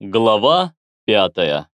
Глава пятая.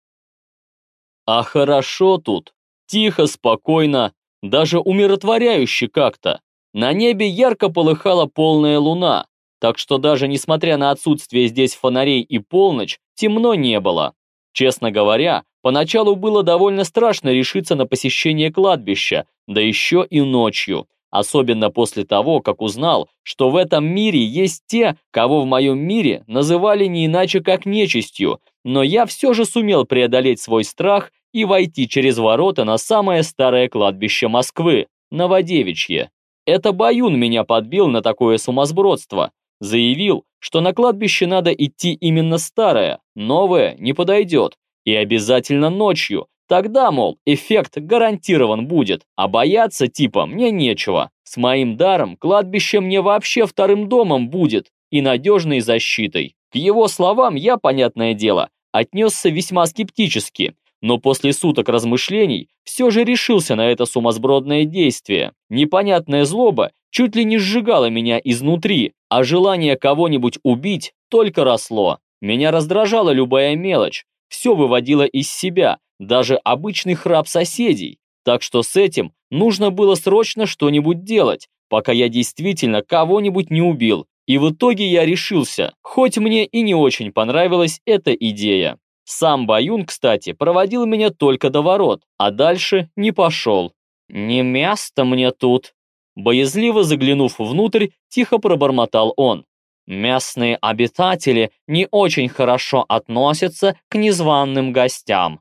А хорошо тут. Тихо, спокойно, даже умиротворяюще как-то. На небе ярко полыхала полная луна, так что даже несмотря на отсутствие здесь фонарей и полночь, темно не было. Честно говоря, поначалу было довольно страшно решиться на посещение кладбища, да еще и ночью, Особенно после того, как узнал, что в этом мире есть те, кого в моем мире называли не иначе как нечистью, но я все же сумел преодолеть свой страх и войти через ворота на самое старое кладбище Москвы, Новодевичье. Это Баюн меня подбил на такое сумасбродство. Заявил, что на кладбище надо идти именно старое, новое не подойдет. И обязательно ночью, Тогда, мол, эффект гарантирован будет, а бояться типа мне нечего. С моим даром кладбище мне вообще вторым домом будет и надежной защитой. К его словам я, понятное дело, отнесся весьма скептически, но после суток размышлений все же решился на это сумасбродное действие. Непонятная злоба чуть ли не сжигала меня изнутри, а желание кого-нибудь убить только росло. Меня раздражала любая мелочь, все выводило из себя, даже обычный храп соседей. Так что с этим нужно было срочно что-нибудь делать, пока я действительно кого-нибудь не убил. И в итоге я решился, хоть мне и не очень понравилась эта идея. Сам Баюн, кстати, проводил меня только до ворот, а дальше не пошел. «Не место мне тут», Боязливо заглянув внутрь, тихо пробормотал он. Местные обитатели не очень хорошо относятся к незваным гостям.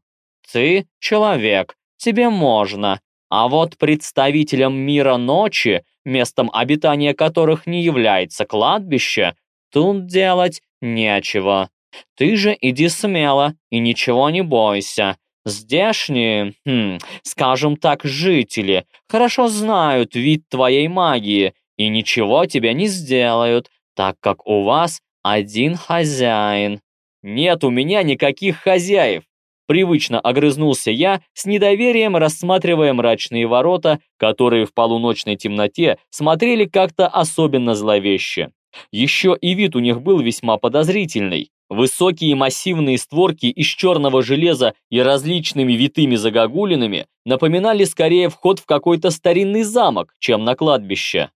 Ты человек, тебе можно, а вот представителям мира ночи, местом обитания которых не является кладбище, тут делать нечего. Ты же иди смело и ничего не бойся. Здешние, хм, скажем так, жители хорошо знают вид твоей магии и ничего тебе не сделают, так как у вас один хозяин. Нет у меня никаких хозяев. Привычно огрызнулся я, с недоверием рассматривая мрачные ворота, которые в полуночной темноте смотрели как-то особенно зловеще. Еще и вид у них был весьма подозрительный. Высокие массивные створки из черного железа и различными витыми загогулинами напоминали скорее вход в какой-то старинный замок, чем на кладбище.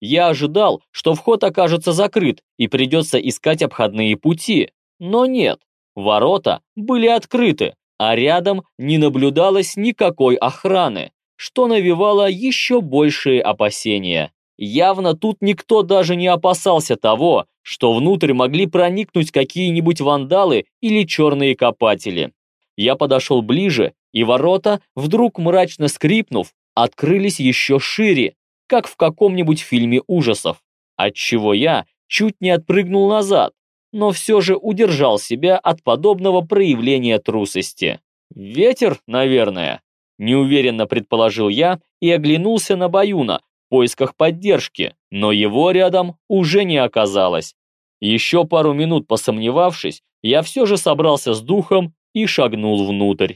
Я ожидал, что вход окажется закрыт и придется искать обходные пути. Но нет, ворота были открыты, а рядом не наблюдалось никакой охраны, что навевало еще большие опасения. Явно тут никто даже не опасался того, что внутрь могли проникнуть какие-нибудь вандалы или черные копатели. Я подошел ближе, и ворота, вдруг мрачно скрипнув, открылись еще шире, как в каком-нибудь фильме ужасов, отчего я чуть не отпрыгнул назад, но все же удержал себя от подобного проявления трусости. «Ветер, наверное», – неуверенно предположил я и оглянулся на Баюна в поисках поддержки, но его рядом уже не оказалось. Еще пару минут посомневавшись, я все же собрался с духом и шагнул внутрь.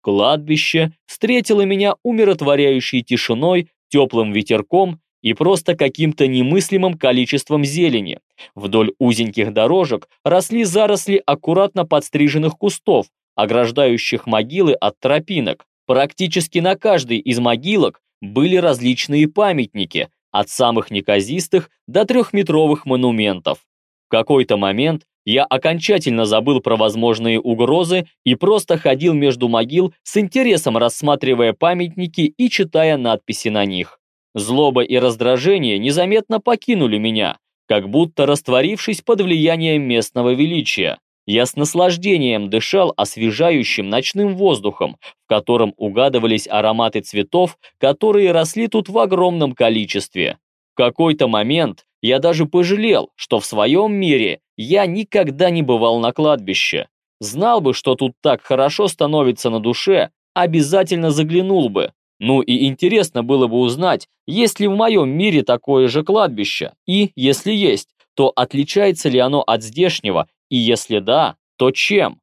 Кладбище встретило меня умиротворяющей тишиной теплым ветерком и просто каким-то немыслимым количеством зелени. Вдоль узеньких дорожек росли заросли аккуратно подстриженных кустов, ограждающих могилы от тропинок. Практически на каждой из могилок были различные памятники, от самых неказистых до трехметровых монументов. В какой-то момент я окончательно забыл про возможные угрозы и просто ходил между могил с интересом рассматривая памятники и читая надписи на них. Злоба и раздражение незаметно покинули меня, как будто растворившись под влиянием местного величия. Я с наслаждением дышал освежающим ночным воздухом, в котором угадывались ароматы цветов, которые росли тут в огромном количестве. В какой-то момент я даже пожалел, что в своем мире я никогда не бывал на кладбище. Знал бы, что тут так хорошо становится на душе, обязательно заглянул бы. Ну и интересно было бы узнать, есть ли в моем мире такое же кладбище, и, если есть, то отличается ли оно от здешнего, и если да, то чем?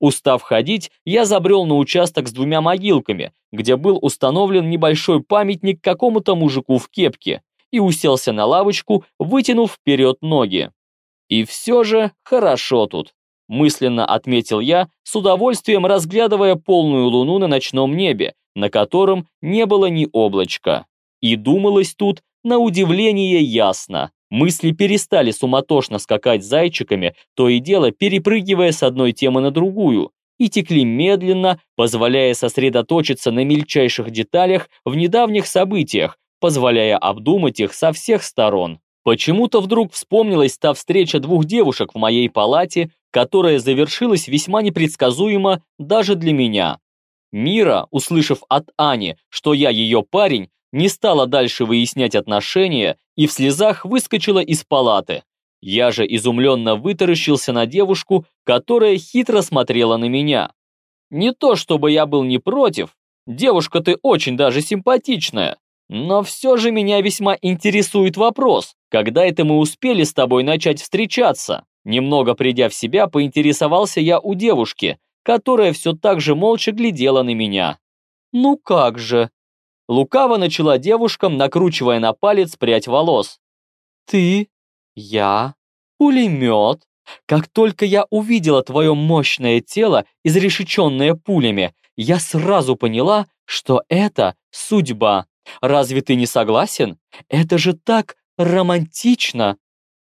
Устав ходить, я забрел на участок с двумя могилками, где был установлен небольшой памятник какому-то мужику в кепке, и уселся на лавочку, вытянув вперед ноги. И все же хорошо тут. мысленно отметил я, с удовольствием разглядывая полную луну на ночном небе, на котором не было ни облачка. И думалось тут, на удивление, ясно. Мысли перестали суматошно скакать зайчиками, то и дело перепрыгивая с одной темы на другую, и текли медленно, позволяя сосредоточиться на мельчайших деталях в недавних событиях, позволяя обдумать их со всех сторон. Почему-то вдруг вспомнилась та встреча двух девушек в моей палате, которая завершилась весьма непредсказуемо даже для меня. Мира, услышав от Ани, что я ее парень, не стала дальше выяснять отношения и в слезах выскочила из палаты. Я же изумленно вытаращился на девушку, которая хитро смотрела на меня. Не то чтобы я был не против, девушка ты очень даже симпатичная, но все же меня весьма интересует вопрос, когда это мы успели с тобой начать встречаться? Немного придя в себя, поинтересовался я у девушки, которая все так же молча глядела на меня. «Ну как же?» Лукаво начала девушкам, накручивая на палец прядь волос. «Ты, я, пулемет. Как только я увидела твое мощное тело, изрешеченное пулями, я сразу поняла, что это судьба. Разве ты не согласен? Это же так романтично!»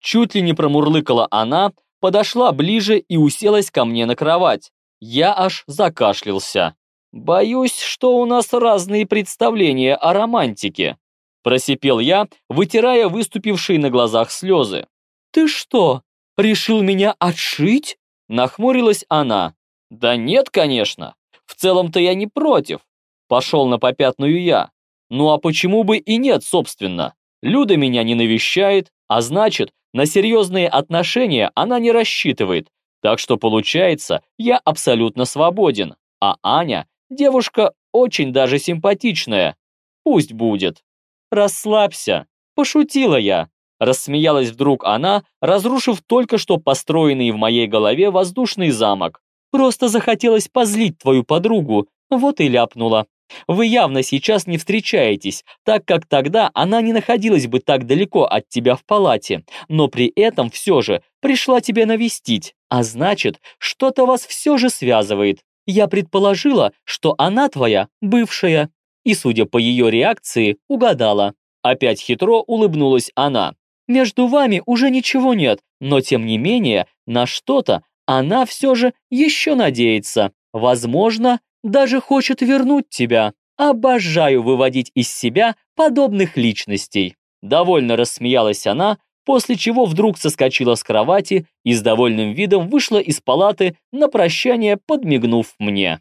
Чуть ли не промурлыкала она, подошла ближе и уселась ко мне на кровать. Я аж закашлялся. «Боюсь, что у нас разные представления о романтике», просипел я, вытирая выступившие на глазах слезы. «Ты что, решил меня отшить?» Нахмурилась она. «Да нет, конечно. В целом-то я не против». Пошел на попятную я. Ну а почему бы и нет, собственно? Люда меня не навещает, а значит, на серьезные отношения она не рассчитывает. Так что получается, я абсолютно свободен. А Аня, девушка очень даже симпатичная. Пусть будет. Расслабься. Пошутила я. Рассмеялась вдруг она, разрушив только что построенный в моей голове воздушный замок. Просто захотелось позлить твою подругу, вот и ляпнула. Вы явно сейчас не встречаетесь, так как тогда она не находилась бы так далеко от тебя в палате, но при этом все же пришла тебя навестить, а значит, что-то вас все же связывает. Я предположила, что она твоя бывшая, и, судя по ее реакции, угадала. Опять хитро улыбнулась она. Между вами уже ничего нет, но тем не менее на что-то она все же еще надеется. Возможно, даже хочет вернуть тебя. Обожаю выводить из себя подобных личностей». Довольно рассмеялась она, после чего вдруг соскочила с кровати и с довольным видом вышла из палаты на прощание, подмигнув мне.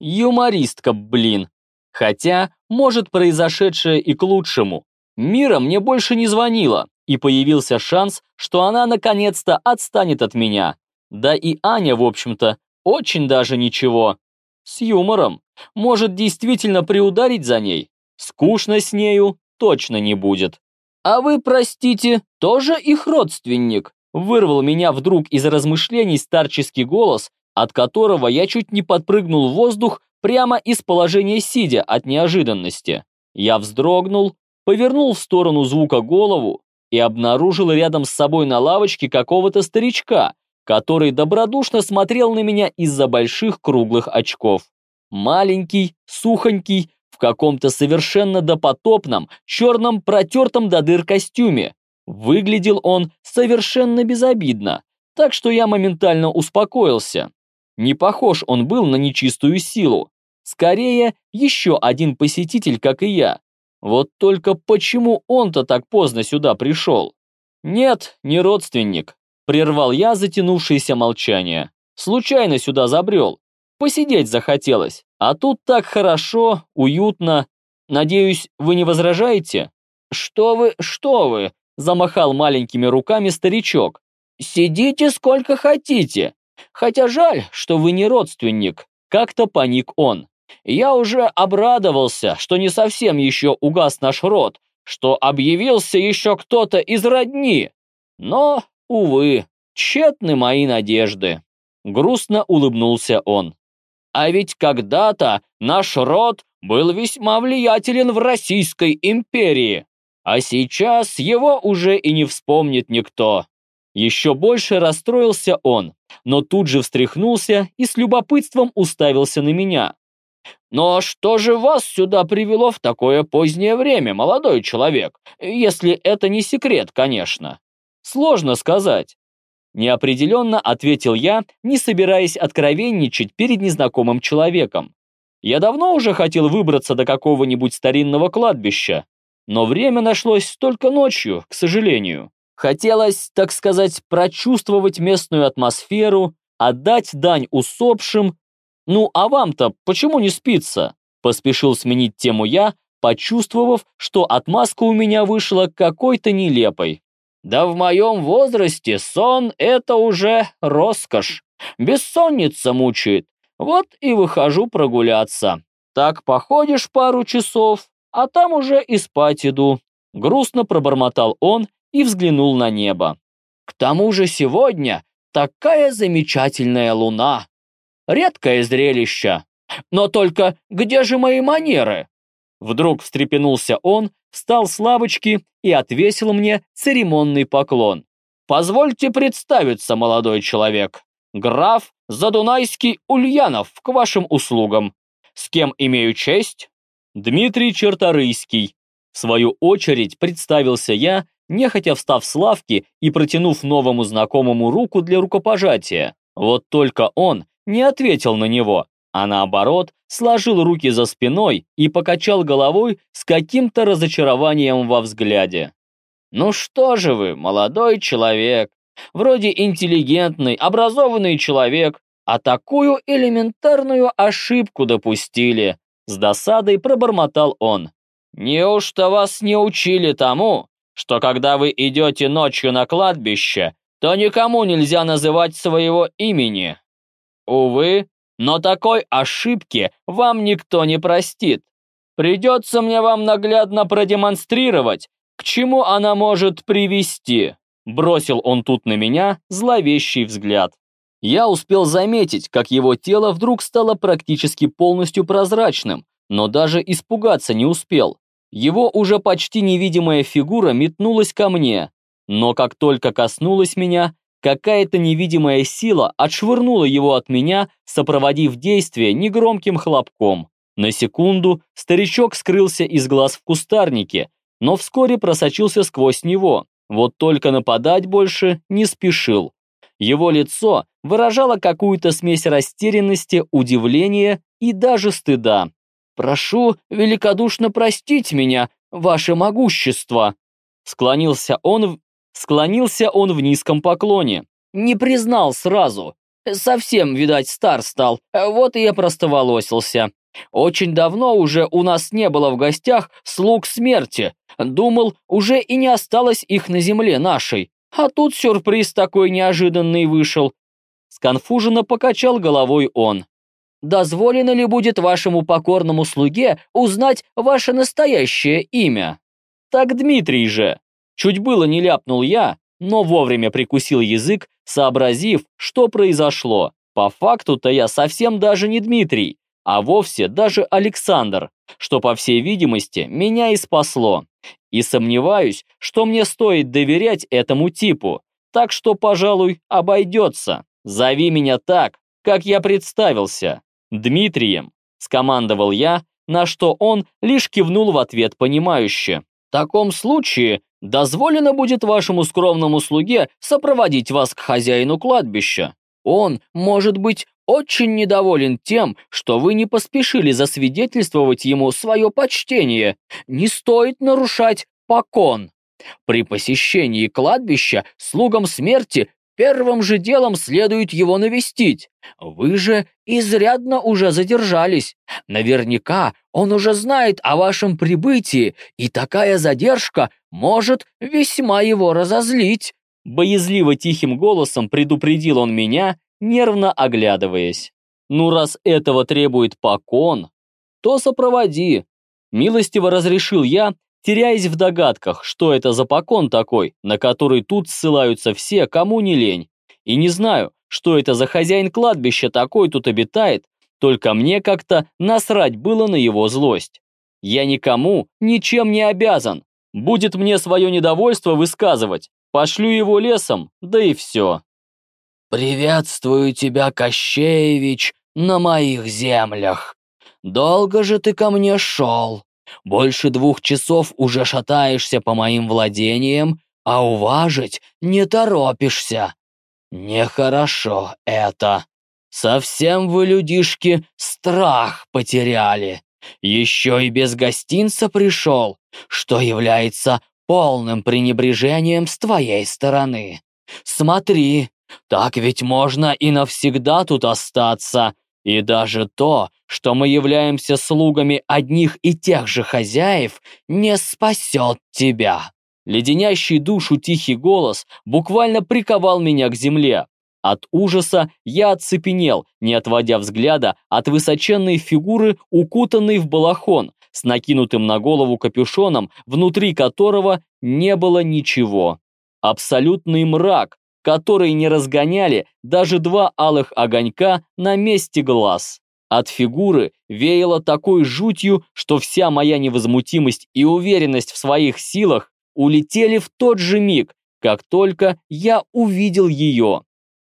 Юмористка, блин. Хотя, может, произошедшее и к лучшему. Мира мне больше не звонила, и появился шанс, что она наконец-то отстанет от меня. Да и Аня, в общем-то, очень даже ничего. С юмором. Может действительно приударить за ней. Скучно с нею точно не будет. «А вы, простите, тоже их родственник?» Вырвал меня вдруг из размышлений старческий голос, от которого я чуть не подпрыгнул в воздух прямо из положения сидя от неожиданности. Я вздрогнул, повернул в сторону звука голову и обнаружил рядом с собой на лавочке какого-то старичка, который добродушно смотрел на меня из-за больших круглых очков. Маленький, сухонький, в каком-то совершенно допотопном, черном протертом до дыр костюме. Выглядел он совершенно безобидно, так что я моментально успокоился. Не похож он был на нечистую силу. Скорее, еще один посетитель, как и я. Вот только почему он-то так поздно сюда пришел? Нет, не родственник. Прервал я затянувшееся молчание. Случайно сюда забрел. Посидеть захотелось. А тут так хорошо, уютно. Надеюсь, вы не возражаете? Что вы, что вы? Замахал маленькими руками старичок. Сидите сколько хотите. Хотя жаль, что вы не родственник. Как-то паник он. Я уже обрадовался, что не совсем еще угас наш род, что объявился еще кто-то из родни. Но Увы, тщетны мои надежды. Грустно улыбнулся он. А ведь когда-то наш род был весьма влиятелен в Российской империи, а сейчас его уже и не вспомнит никто. Еще больше расстроился он, но тут же встряхнулся и с любопытством уставился на меня. «Но что же вас сюда привело в такое позднее время, молодой человек? Если это не секрет, конечно». «Сложно сказать». Неопределенно ответил я, не собираясь откровенничать перед незнакомым человеком. Я давно уже хотел выбраться до какого-нибудь старинного кладбища, но время нашлось только ночью, к сожалению. Хотелось, так сказать, прочувствовать местную атмосферу, отдать дань усопшим. Ну, а вам-то почему не спится? Поспешил сменить тему я, почувствовав, что отмазка у меня вышла какой-то нелепой. Да в моем возрасте сон — это уже роскошь. Бессонница мучает. Вот и выхожу прогуляться. Так походишь пару часов, а там уже и спать иду. Грустно пробормотал он и взглянул на небо. К тому же сегодня такая замечательная луна. Редкое зрелище. Но только где же мои манеры? Вдруг встрепенулся он, встал с лавочки и отвесил мне церемонный поклон. «Позвольте представиться, молодой человек. Граф Задунайский Ульянов к вашим услугам. С кем имею честь?» «Дмитрий Черторийский». В свою очередь представился я нехотя встав с лавки и протянув новому знакомому руку для рукопожатия. Вот только он не ответил на него, а наоборот, сложил руки за спиной и покачал головой с каким-то разочарованием во взгляде. «Ну что же вы, молодой человек, вроде интеллигентный, образованный человек, а такую элементарную ошибку допустили», с досадой пробормотал он. «Неужто вас не учили тому, что когда вы идете ночью на кладбище, то никому нельзя называть своего имени. Увы, но такой ошибки вам никто не простит. Придется мне вам наглядно продемонстрировать, к чему она может привести. Бросил он тут на меня зловещий взгляд. Я успел заметить, как его тело вдруг стало практически полностью прозрачным, но даже испугаться не успел. Его уже почти невидимая фигура метнулась ко мне, но как только коснулась меня, какая-то невидимая сила отшвырнула его от меня, сопроводив действие негромким хлопком. На секунду старичок скрылся из глаз в кустарнике, но вскоре просочился сквозь него, вот только нападать больше не спешил. Его лицо выражало какую-то смесь растерянности, удивления и даже стыда. «Прошу великодушно простить меня, ваше могущество!» Склонился он, склонился он в низком поклоне. Не признал сразу. Совсем, видать, стар стал, вот и я простоволосился. Очень давно уже у нас не было в гостях слуг смерти. Думал, уже и не осталось их на земле нашей. А тут сюрприз такой неожиданный вышел. Сконфуженно покачал головой он дозволено ли будет вашему покорному слуге узнать ваше настоящее имя?» «Так Дмитрий же!» Чуть было не ляпнул я, но вовремя прикусил язык, сообразив, что произошло. По факту-то я совсем даже не Дмитрий, а вовсе даже Александр, что, по всей видимости, меня и спасло. И сомневаюсь, что мне стоит доверять этому типу, так что, пожалуй, обойдется. Зови меня так, как я представился. Дмитрием!» – скомандовал я, на что он лишь кивнул в ответ понимающе. «В таком случае дозволено будет вашему скромному слуге сопроводить вас к хозяину кладбища. Он может быть очень недоволен тем, что вы не поспешили засвидетельствовать ему свое почтение. Не стоит нарушать покон. При посещении кладбища слугам смерти Первым же делом следует его навестить. Вы же изрядно уже задержались. Наверняка он уже знает о вашем прибытии, и такая задержка может весьма его разозлить». Боязливо тихим голосом предупредил он меня, нервно оглядываясь. «Ну, раз этого требует покон, то сопроводи». Милостиво разрешил я, теряясь в догадках, что это за покон такой, на который тут ссылаются все, кому не лень. И не знаю, что это за хозяин кладбища такой тут обитает, только мне как-то насрать было на его злость. Я никому ничем не обязан. Будет мне свое недовольство высказывать, Пошлю его лесом, да и все. «Приветствую тебя, Кощеевич, на моих землях. Долго же ты ко мне шел. Больше двух часов уже шатаешься по моим владениям, а уважить не торопишься. Нехорошо это. Совсем вы, людишки, страх потеряли. Еще и без гостинца пришел, что является полным пренебрежением с твоей стороны. Смотри, так ведь можно и навсегда тут остаться. И даже то, что мы являемся слугами одних и тех же хозяев, не спасет тебя. Леденящий душу тихий голос буквально приковал меня к земле. От ужаса я оцепенел, не отводя взгляда от высоченной фигуры, укутанной в балахон, с накинутым на голову капюшоном, внутри которого не было ничего. Абсолютный мрак, который не разгоняли даже два алых огонька на месте глаз. От фигуры веяло такой жутью, что вся моя невозмутимость и уверенность в своих силах улетели в тот же миг, как только я увидел ее.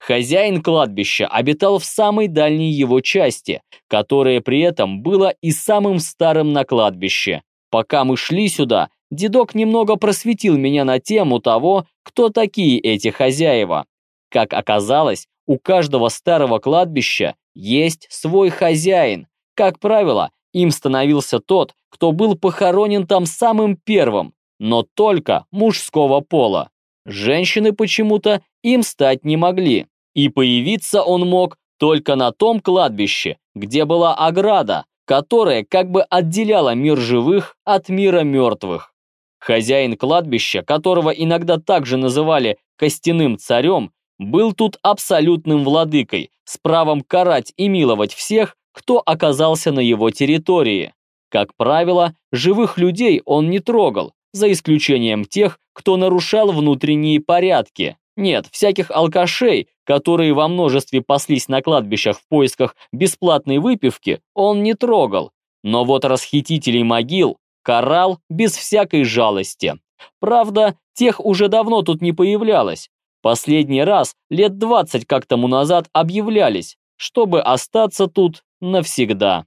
Хозяин кладбища обитал в самой дальней его части, которая при этом была и самым старым на кладбище. Пока мы шли сюда, дедок немного просветил меня на тему того, кто такие эти хозяева. Как оказалось, у каждого старого кладбища есть свой хозяин. Как правило, им становился тот, кто был похоронен там самым первым, но только мужского пола. Женщины почему-то им стать не могли. И появиться он мог только на том кладбище, где была ограда, которая как бы отделяла мир живых от мира мертвых. Хозяин кладбища, которого иногда также называли «костяным царем», был тут абсолютным владыкой, с правом карать и миловать всех, кто оказался на его территории. Как правило, живых людей он не трогал, за исключением тех, кто нарушал внутренние порядки. Нет, всяких алкашей, которые во множестве паслись на кладбищах в поисках бесплатной выпивки, он не трогал. Но вот расхитителей могил карал без всякой жалости. Правда, тех уже давно тут не появлялось. Последний раз лет 20 как тому назад объявлялись, чтобы остаться тут навсегда.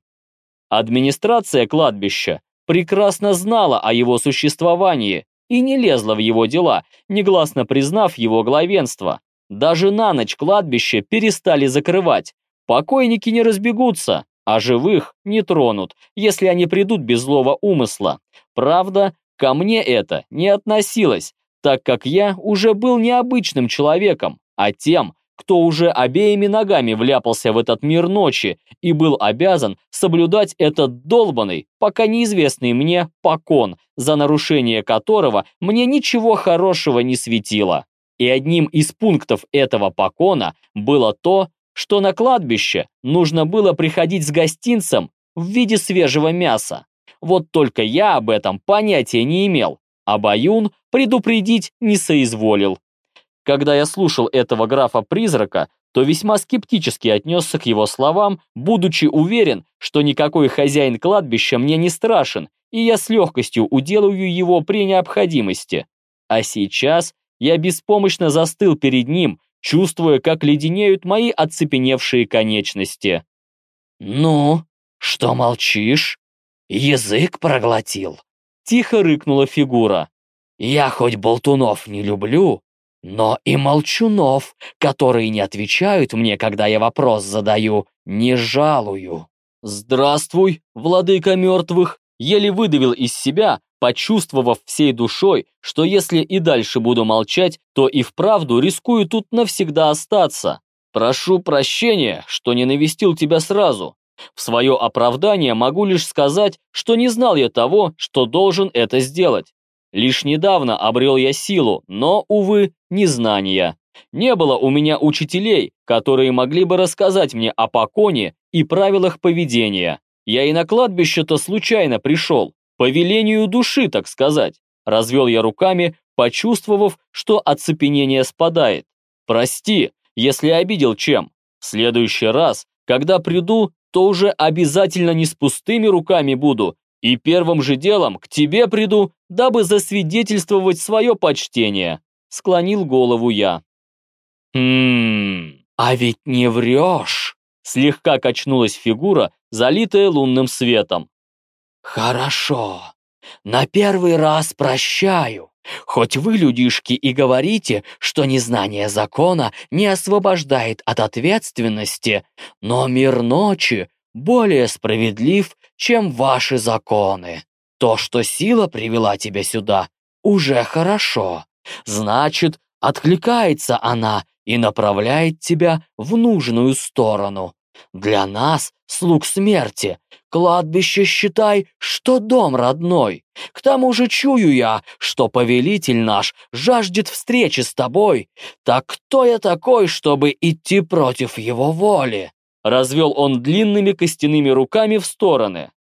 Администрация кладбища прекрасно знала о его существовании и не лезла в его дела, негласно признав его главенство. Даже на ночь кладбище перестали закрывать. Покойники не разбегутся, а живых не тронут, если они придут без злого умысла. Правда, ко мне это не относилось, так как я уже был необычным человеком, а тем, кто уже обеими ногами вляпался в этот мир ночи и был обязан соблюдать этот долбанный, пока неизвестный мне покон, за нарушение которого мне ничего хорошего не светило. И одним из пунктов этого покона было то, что на кладбище нужно было приходить с гостинцем в виде свежего мяса. Вот только я об этом понятия не имел, а Баюн предупредить не соизволил. Когда я слушал этого графа-призрака, то весьма скептически отнесся к его словам, будучи уверен, что никакой хозяин кладбища мне не страшен, и я с легкостью уделаю его при необходимости. А сейчас я беспомощно застыл перед ним, чувствуя, как леденеют мои оцепеневшие конечности. «Ну, что молчишь? Язык проглотил?» Тихо рыкнула фигура. «Я хоть болтунов не люблю, но и молчунов, которые не отвечают мне, когда я вопрос задаю, не жалую. «Здравствуй, владыка мертвых!» Еле выдавил из себя, почувствовав всей душой, что если и дальше буду молчать, то и вправду рискую тут навсегда остаться. Прошу прощения, что не навестил тебя сразу. В свое оправдание могу лишь сказать, что не знал я того, что должен это сделать. Лишь недавно обрел я силу, но, увы, незнания. Не было у меня учителей, которые могли бы рассказать мне о поконе и правилах поведения. Я и на кладбище-то случайно пришел, по велению души, так сказать. Развел я руками, почувствовав, что оцепенение спадает. Прости, если обидел чем. В следующий раз, когда приду, то уже обязательно не с пустыми руками буду, и первым же делом к тебе приду, дабы засвидетельствовать свое почтение. склонил голову я. «Хм, а ведь не врешь!» Слегка качнулась фигура, залитая лунным светом. «Хорошо, на первый раз прощаю. Хоть вы, людишки, и говорите, что незнание закона не освобождает от ответственности, но мир ночи более справедлив, чем ваши законы. То, что сила привела тебя сюда, уже хорошо. Значит, откликается она и направляет тебя в нужную сторону. Для нас, слуг смерти, кладбище считай, что дом родной. К тому же чую я, что повелитель наш жаждет встречи с тобой. Так кто я такой, чтобы идти против его воли?» Развел он длинными костяными руками в стороны.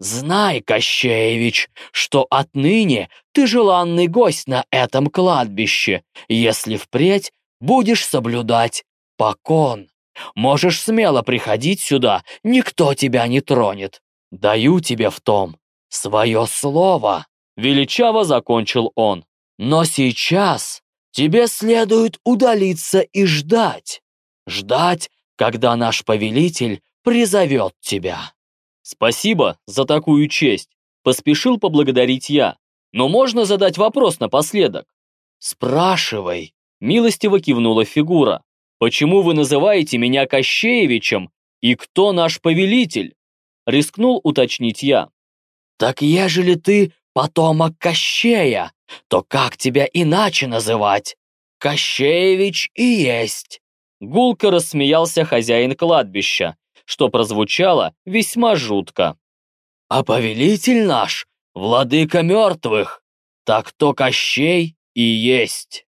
«Знай, Кощеевич, что отныне ты желанный гость на этом кладбище, если впредь будешь соблюдать покон». Можешь смело приходить сюда, никто тебя не тронет. Даю тебе в том свое слово». Величаво закончил он. «Но сейчас тебе следует удалиться и ждать. Ждать, когда наш повелитель призовет тебя». «Спасибо за такую честь», — поспешил поблагодарить я. «Но можно задать вопрос напоследок?» «Спрашивай», — милостиво кивнула фигура. Почему вы называете меня Кощеевичем? И кто наш повелитель?» Рискнул уточнить я. «Так ежели ты потомок Кощея, то как тебя иначе называть? Кощеевич и есть!» Гулко рассмеялся хозяин кладбища, что прозвучало весьма жутко. «А повелитель наш, владыка мертвых, так то Кощей и есть!»